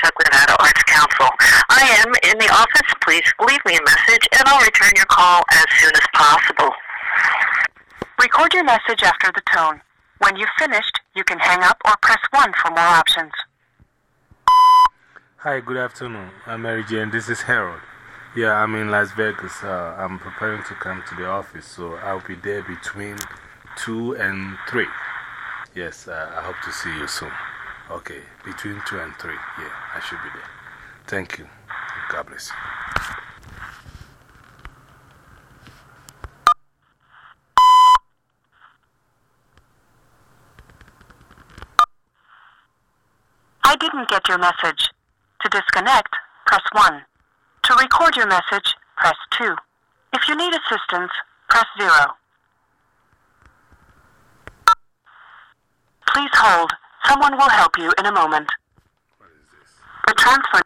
Chuck Nevada Arts Council. I am in the office. Please leave me a message and I'll return your call as soon as possible. Record your message after the tone. When you've finished, you can hang up or press 1 for more options. Hi, good afternoon. I'm Mary Jane. This is Harold. Yeah, I'm in Las Vegas. Uh, I'm preparing to come to the office, so I'll be there between 2 and 3. Yes, uh, I hope to see you soon. Okay, between 2 and 3. Yeah, I should be there. Thank you. God bless you. I didn't get your message. To disconnect, press 1. To record your message, press 2. If you need assistance, press 0. Please hold. Someone will help you in a moment. What is this? The transfer